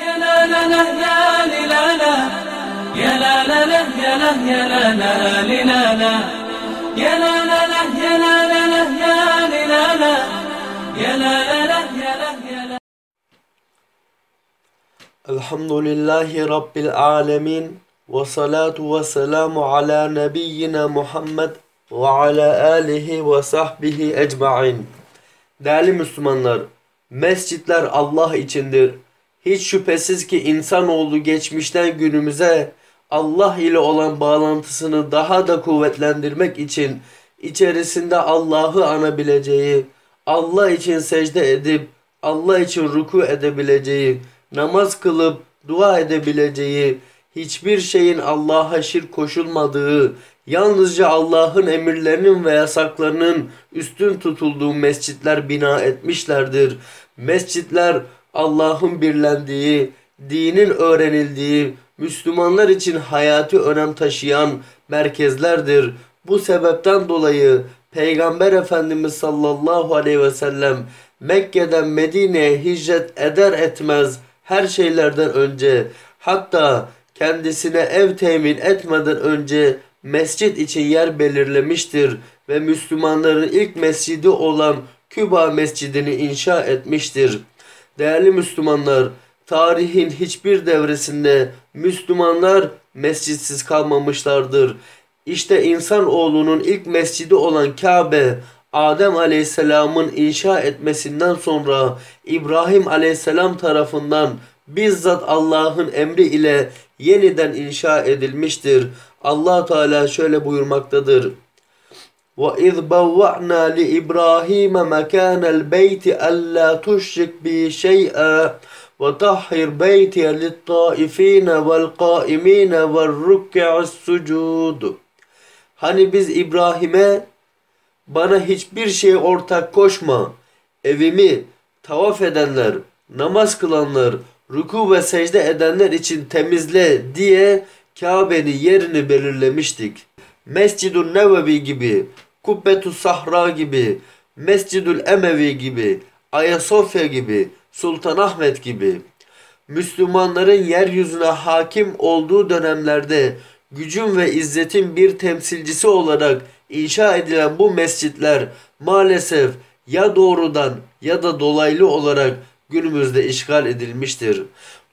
يا لا لا لا يا لي لا لا يا لا لا لا يا لا يا لا لا لي لا لا يا لا لا لا يا لا لا لا يا لي لا لا يا لا لا لا يا لا يا لا الحمد لله رب العالمين والصلاة والسلام على نبينا Muhammed ve ala alihi ve sahbihi ecmain. Değerli Müslümanlar, mescitler Allah içindir. hiç şüphesiz ki insanoğlu geçmişten günümüze Allah ile olan bağlantısını daha da kuvvetlendirmek için içerisinde Allah'ı anabileceği, Allah için secde edip Allah için ruku edebileceği, namaz kılıp dua edebileceği, hiçbir şeyin Allah'a şirk koşulmadığı, yalnızca Allah'ın emirlerinin ve yasaklarının üstün tutulduğu mescitler bina etmişlerdir. Mescitler Allah'ın birlendiği, dinin öğrenildiği, Müslümanlar için hayati önem taşıyan merkezlerdir. Bu sebepten dolayı Peygamber Efendimiz sallallahu aleyhi ve sellem Mekke'den Medine'ye hicret eder etmez her şeylerden önce hatta kendisine ev temin etmeden önce mescit için yer belirlemiştir ve Müslümanların ilk mescidi olan Küba Mescidini inşa etmiştir. Değerli Müslümanlar, tarihin hiçbir devresinde Müslümanlar mescitsiz kalmamışlardır. İşte insanoğlunun ilk mescidi olan Kabe, Adem Aleyhisselam'ın inşa etmesinden sonra İbrahim Aleyhisselam tarafından bizzat Allah'ın emri ile yeniden inşa edilmiştir. Allah Teala şöyle buyurmaktadır. وَإِذْ بَوَّعْنَا لِإِبْرَاهِيمَ مَكَانَ الْبَيْتِ أَلَّا تُشْرِكْ بِي شَيْئًا وَطَهِّرْ بَيْتِيَ لِلطَّائِفِينَ وَالْقَائِمِينَ وَالرُّكَّعِ السُّجُودِ Hani biz İbrahim'e bana hiçbir şey ortak koşma, evimi tavaf edenler, namaz kılanlar, ruku ve secde edenler için temizle diye Kabe'nin yerini belirlemiştik. Mescidül Nevevi gibi, Kubbetus Sahra gibi, Mescidül Emevi gibi, Ayasofya gibi, Sultanahmet gibi. Müslümanların yeryüzüne hakim olduğu dönemlerde gücün ve izzetin bir temsilcisi olarak inşa edilen bu mescitler maalesef ya doğrudan ya da dolaylı olarak günümüzde işgal edilmiştir.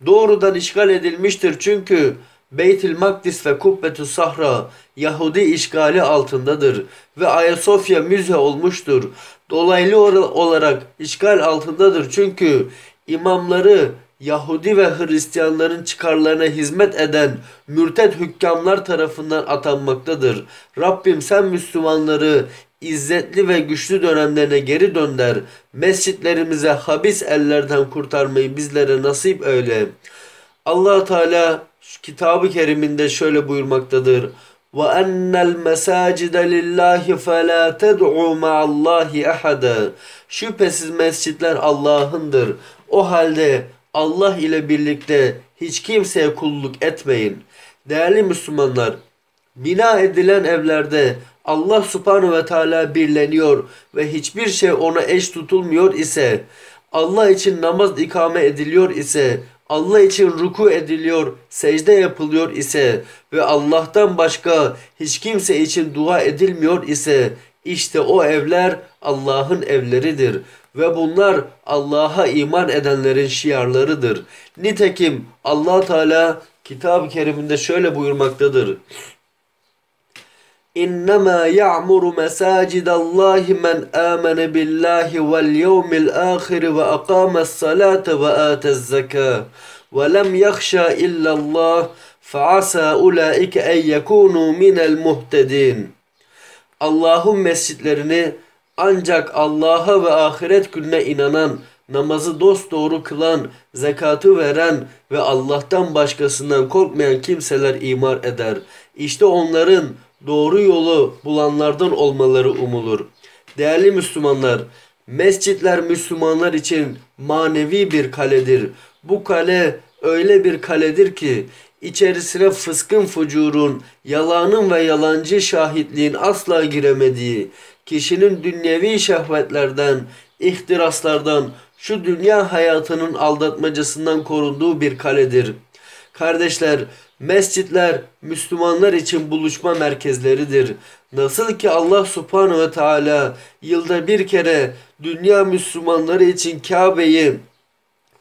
Doğrudan işgal edilmiştir çünkü Beytül Makdis ve Kubbetü Sahra Yahudi işgali altındadır ve Ayasofya müze olmuştur. Dolaylı olarak işgal altındadır çünkü imamları Yahudi ve Hristiyanların çıkarlarına hizmet eden mürted hükkamlar tarafından atanmaktadır. Rabbim sen Müslümanları izzetli ve güçlü dönemlerine geri dönder. Mescitlerimize habis ellerden kurtarmayı bizlere nasip öyle. allah Teala kitabı keriminde şöyle buyurmaktadır. وَاَنَّ الْمَسَاجِدَ لِلّٰهِ فَلَا تَدْعُوا مَعَ اللّٰهِ اَحَدًا Şüphesiz mescitler Allah'ındır. O halde Allah ile birlikte hiç kimseye kulluk etmeyin. Değerli Müslümanlar, bina edilen evlerde Allah subhanahu ve teala birleniyor ve hiçbir şey ona eş tutulmuyor ise, Allah için namaz ikame ediliyor ise, Allah için ruku ediliyor, secde yapılıyor ise ve Allah'tan başka hiç kimse için dua edilmiyor ise işte o evler Allah'ın evleridir ve bunlar Allah'a iman edenlerin şiarlarıdır. Nitekim Allah Teala Kitab-ı Kerim'inde şöyle buyurmaktadır. İnnemâ ya'muru mesâcidallahi men âmene billahi vel yevmil âhiri ve akâmes salâte ve âtez zekâ ve lem yakhşâ illallah fe'asâ ulâike en yekûnû minel muhtedin. Allah'ın mescitlerini ancak Allah'a ve ahiret gününe inanan, namazı dosdoğru kılan, zekatı veren ve Allah'tan başkasından korkmayan kimseler imar eder. İşte onların doğru yolu bulanlardan olmaları umulur. Değerli Müslümanlar, mescitler Müslümanlar için manevi bir kaledir. Bu kale öyle bir kaledir ki içerisine fıskın fucurun, yalanın ve yalancı şahitliğin asla giremediği, kişinin dünyevi şehvetlerden, ihtiraslardan, şu dünya hayatının aldatmacasından korunduğu bir kaledir. Kardeşler, mescitler Müslümanlar için buluşma merkezleridir. Nasıl ki Allah subhanahu ve teala yılda bir kere dünya Müslümanları için Kabe'yi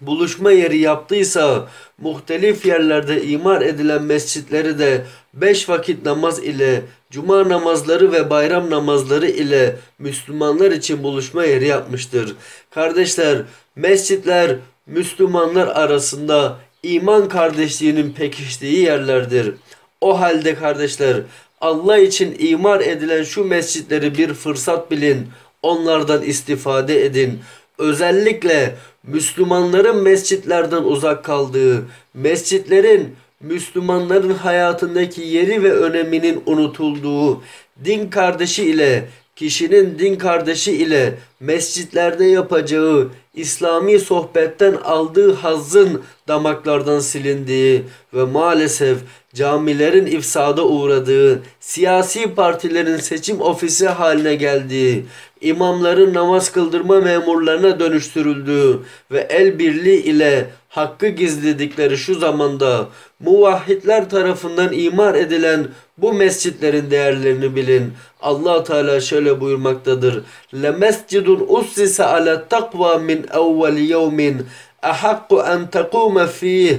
buluşma yeri yaptıysa muhtelif yerlerde imar edilen mescitleri de beş vakit namaz ile cuma namazları ve bayram namazları ile Müslümanlar için buluşma yeri yapmıştır. Kardeşler mescitler Müslümanlar arasında iman kardeşliğinin pekiştiği yerlerdir. O halde kardeşler Allah için imar edilen şu mescitleri bir fırsat bilin. Onlardan istifade edin. Özellikle Müslümanların mescitlerden uzak kaldığı, mescitlerin Müslümanların hayatındaki yeri ve öneminin unutulduğu, din kardeşi ile kişinin din kardeşi ile mescitlerde yapacağı İslami sohbetten aldığı hazzın damaklardan silindiği ve maalesef camilerin ifsada uğradığı, siyasi partilerin seçim ofisi haline geldiği, imamların namaz kıldırma memurlarına dönüştürüldüğü ve el birliği ile hakkı gizledikleri şu zamanda muvahhidler tarafından imar edilen bu mescitlerin değerlerini bilin. Allah Teala şöyle buyurmaktadır. Le mescidun ussise ala takva min evvel yevmin ahakku en tekume fih.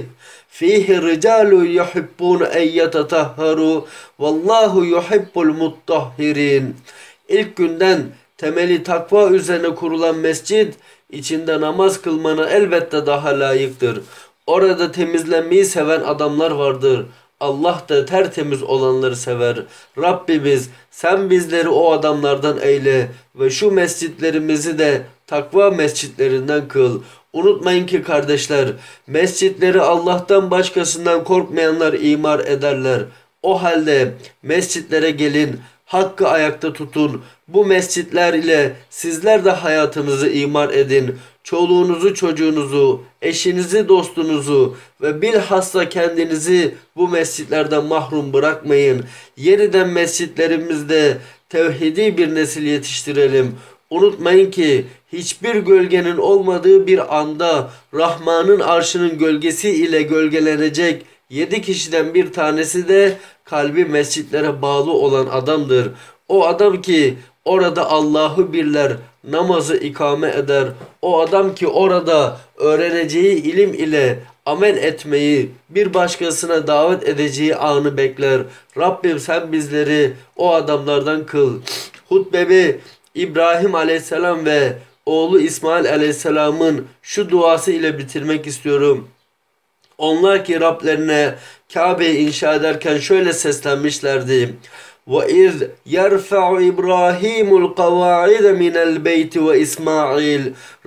Fihi ricalu yuhibbun en yetetahharu vallahu yuhibbul muttahhirin. İlk günden temeli takva üzerine kurulan mescid içinde namaz kılmana elbette daha layıktır. Orada temizlenmeyi seven adamlar vardır. Allah da tertemiz olanları sever. Rabbimiz sen bizleri o adamlardan eyle ve şu mescitlerimizi de takva mescitlerinden kıl. Unutmayın ki kardeşler, mescitleri Allah'tan başkasından korkmayanlar imar ederler. O halde mescitlere gelin, hakkı ayakta tutun. Bu mescitler ile sizler de hayatınızı imar edin. Çoluğunuzu, çocuğunuzu, eşinizi, dostunuzu ve bilhassa kendinizi bu mescitlerden mahrum bırakmayın. Yeniden mescitlerimizde tevhidi bir nesil yetiştirelim. Unutmayın ki hiçbir gölgenin olmadığı bir anda Rahman'ın arşının gölgesi ile gölgelenecek yedi kişiden bir tanesi de kalbi mescitlere bağlı olan adamdır. O adam ki orada Allah'ı birler, namazı ikame eder. O adam ki orada öğreneceği ilim ile amel etmeyi, bir başkasına davet edeceği anı bekler. Rabbim sen bizleri o adamlardan kıl. Hutbemi İbrahim aleyhisselam ve oğlu İsmail aleyhisselamın şu duası ile bitirmek istiyorum. Onlar ki Rablerine Kabe'yi inşa ederken şöyle seslenmişlerdi. وَاِذْ يَرْفَعُ إِبْرَاهِيمُ الْقَوَاعِدَ مِنَ الْبَيْتِ وَإِسْمَاعِيلُ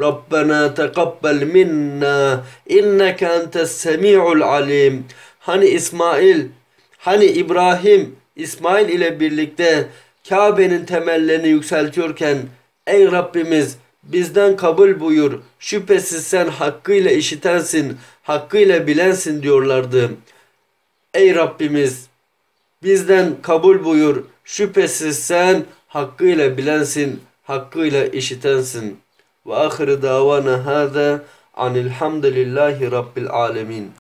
رَبَّنَا تَقَبَّلْ مِنَّا اِنَّكَ أَنْتَ السَّمِيعُ الْعَلِيمُ Hani İsmail, hani İbrahim, İsmail ile birlikte Kabe'nin temellerini yükseltiyorken ey Rabbimiz bizden kabul buyur. Şüphesiz sen hakkıyla işitensin, hakkıyla bilensin diyorlardı. Ey Rabbimiz bizden kabul buyur. Şüphesiz sen hakkıyla bilensin, hakkıyla işitensin. Ve ahir davana hâzâ anilhamdülillahi rabbil alemin.